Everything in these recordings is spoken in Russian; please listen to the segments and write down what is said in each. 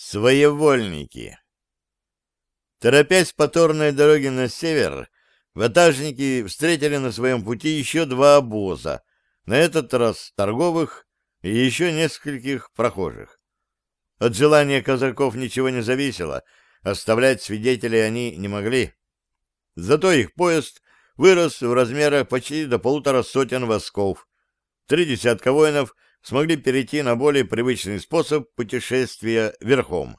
Своевольники. Торопясь по торной дороге на север, ватажники встретили на своем пути еще два обоза, на этот раз торговых и еще нескольких прохожих. От желания казаков ничего не зависело, оставлять свидетелей они не могли. Зато их поезд вырос в размерах почти до полутора сотен восков. Три десятка воинов — смогли перейти на более привычный способ путешествия верхом.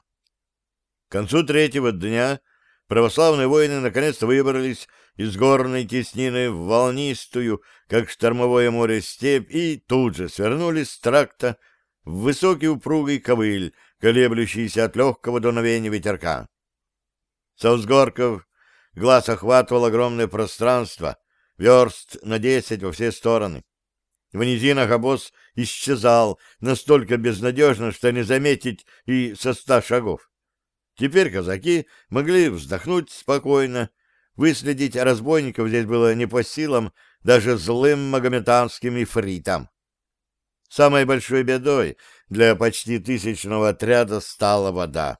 К концу третьего дня православные воины наконец-то выбрались из горной теснины в волнистую, как штормовое море, степь и тут же свернулись с тракта в высокий упругий ковыль, колеблющийся от легкого дуновения ветерка. Со взгорков глаз охватывал огромное пространство, верст на десять во все стороны. В низинах обоз исчезал настолько безнадежно, что не заметить и со ста шагов. Теперь казаки могли вздохнуть спокойно. Выследить разбойников здесь было не по силам даже злым магометанским ифритам. Самой большой бедой для почти тысячного отряда стала вода.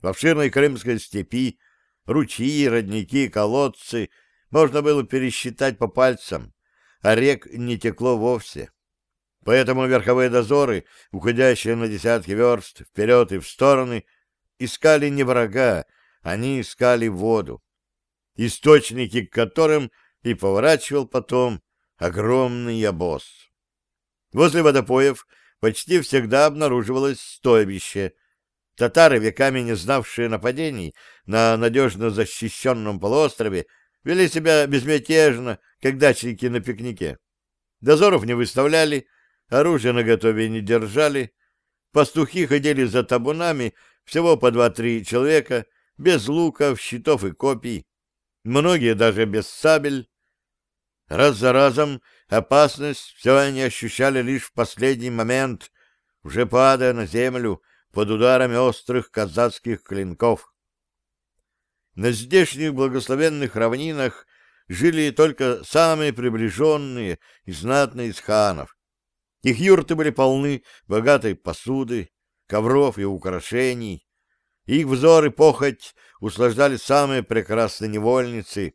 В обширной крымской степи ручьи, родники, колодцы можно было пересчитать по пальцам а рек не текло вовсе. Поэтому верховые дозоры, уходящие на десятки верст вперед и в стороны, искали не врага, они искали воду, источники к которым и поворачивал потом огромный обоз. Возле водопоев почти всегда обнаруживалось стойбище. Татары, веками не знавшие нападений на надежно защищенном полуострове, вели себя безмятежно, как дачники на пикнике. Дозоров не выставляли, оружие наготове не держали, пастухи ходили за табунами всего по два-три человека, без луков, щитов и копий, многие даже без сабель. Раз за разом опасность все они ощущали лишь в последний момент, уже падая на землю под ударами острых казацких клинков. На здешних благословенных равнинах жили только самые приближенные и знатные из ханов. Их юрты были полны богатой посуды, ковров и украшений. Их взоры похоть услаждали самые прекрасные невольницы.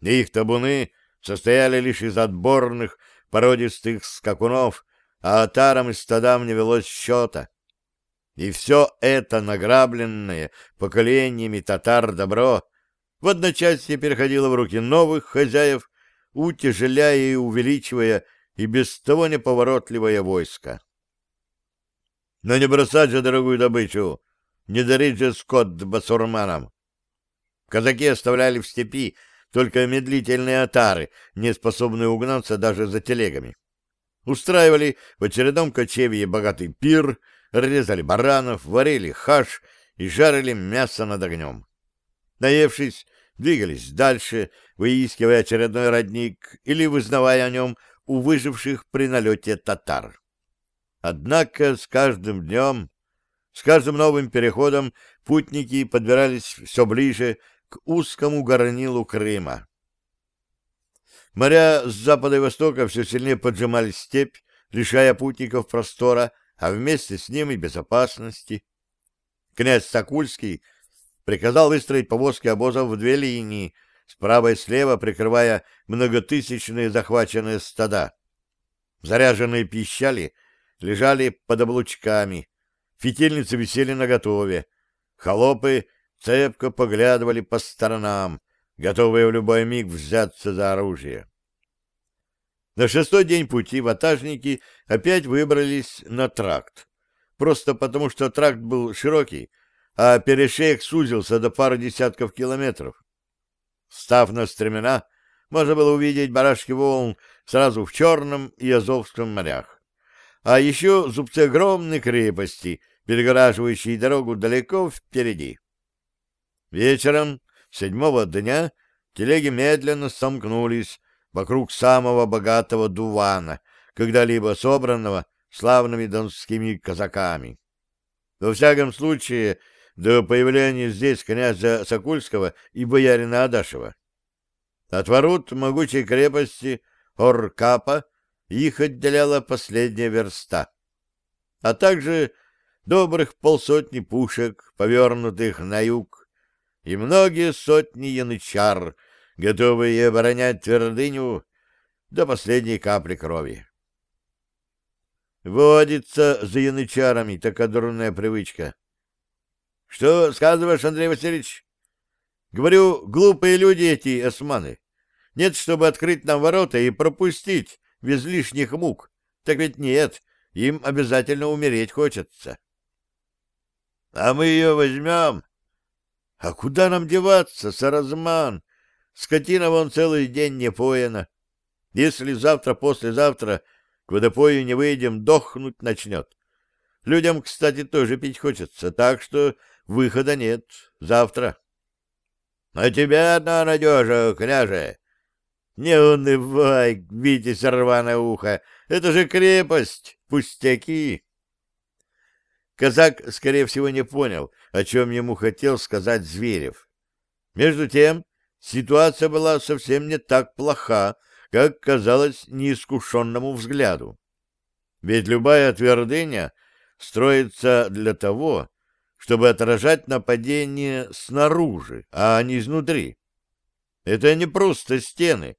Их табуны состояли лишь из отборных породистых скакунов, а отарам и стадам не велось счета. И все это награбленное поколениями татар добро в одночасье переходило в руки новых хозяев, утяжеляя и увеличивая и без того неповоротливое войско. Но не бросать же дорогую добычу, не дарить же скот басурманам. Казаки оставляли в степи только медлительные отары, не способные угнаться даже за телегами. Устраивали в очередном кочевье богатый пир — резали баранов, варили хаш и жарили мясо над огнем. Наевшись, двигались дальше, выискивая очередной родник или вызнавая о нем у выживших при налете татар. Однако с каждым днем, с каждым новым переходом путники подбирались все ближе к узкому горнилу Крыма. Моря с запада и востока все сильнее поджимали степь, лишая путников простора а вместе с ним и безопасности. Князь Сокульский приказал выстроить повозки обозов в две линии, справа и слева прикрывая многотысячные захваченные стада. Заряженные пищали лежали под облучками, фитильницы висели наготове, холопы цепко поглядывали по сторонам, готовые в любой миг взяться за оружие. На шестой день пути ватажники опять выбрались на тракт. Просто потому, что тракт был широкий, а перешеек сузился до пары десятков километров. Став на стремена, можно было увидеть барашки волн сразу в Черном и Азовском морях. А еще зубцы огромной крепости, перегораживающие дорогу далеко впереди. Вечером седьмого дня телеги медленно сомкнулись вокруг самого богатого дувана, когда-либо собранного славными донскими казаками. Во всяком случае, до появления здесь князя Сокульского и боярина Адашева. От ворот могучей крепости Оркапа их отделяла последняя верста, а также добрых полсотни пушек, повернутых на юг, и многие сотни янычар, готовые оборонять твердыню до последней капли крови. Водится за янычарами такая дурная привычка. — Что сказываешь, Андрей Васильевич? — Говорю, глупые люди эти османы. Нет, чтобы открыть нам ворота и пропустить без лишних мук. Так ведь нет, им обязательно умереть хочется. — А мы ее возьмем? — А куда нам деваться, Саразман? Скотина вон целый день не поена. Если завтра-послезавтра к водопою не выйдем, дохнуть начнет. Людям, кстати, тоже пить хочется, так что выхода нет. Завтра. — А тебя одна надежа, княже. Не унывай, Витязь рваное ухо, это же крепость, пустяки. Казак, скорее всего, не понял, о чем ему хотел сказать Зверев. Между тем, ситуация была совсем не так плоха, как казалось неискушенному взгляду. Ведь любая твердыня строится для того, чтобы отражать нападение снаружи, а не изнутри. Это не просто стены,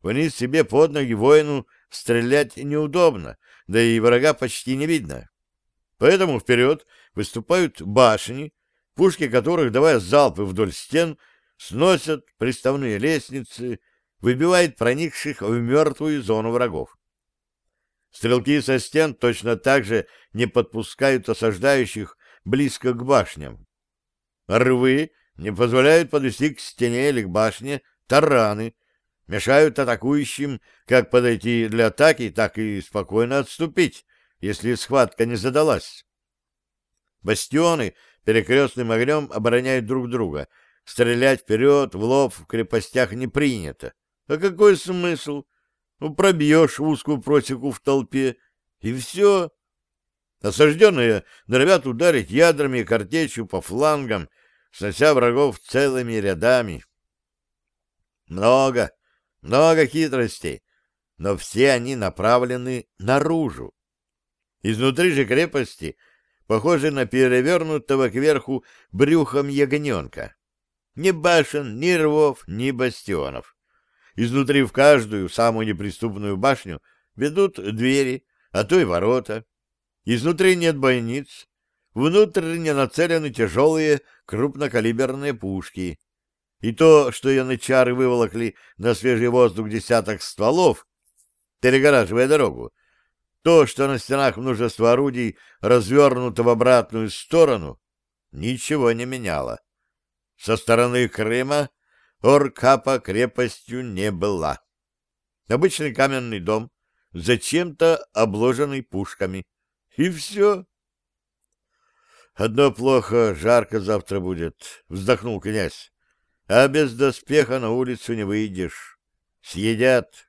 Вниз себе под ноги воину стрелять неудобно, да и врага почти не видно. Поэтому вперед выступают башни, пушки которых, давая залпы вдоль стен, сносят приставные лестницы, выбивает проникших в мертвую зону врагов. Стрелки со стен точно так же не подпускают осаждающих близко к башням. Рвы не позволяют подвести к стене или к башне тараны, мешают атакующим как подойти для атаки, так и спокойно отступить, если схватка не задалась. Бастионы перекрестным огнем обороняют друг друга. Стрелять вперед, в лоб в крепостях не принято. А какой смысл? Ну, пробьешь узкую просеку в толпе, и все. Осажденные норовят ударить ядрами и картечью по флангам, снося врагов целыми рядами. Много, много хитростей, но все они направлены наружу. Изнутри же крепости похожи на перевернутого кверху брюхом ягненка. Ни башен, ни рвов, ни бастионов. Изнутри в каждую самую неприступную башню ведут двери, а то и ворота. Изнутри нет бойниц. Внутренне нацелены тяжелые крупнокалиберные пушки. И то, что янычары выволокли на свежий воздух десяток стволов, перегораживая дорогу, то, что на стенах множество орудий развернуто в обратную сторону, ничего не меняло. Со стороны Крыма Оркапа крепостью не была. Обычный каменный дом, зачем-то обложенный пушками. И все. «Одно плохо, жарко завтра будет», — вздохнул князь а без доспеха на улицу не выйдешь. Съедят.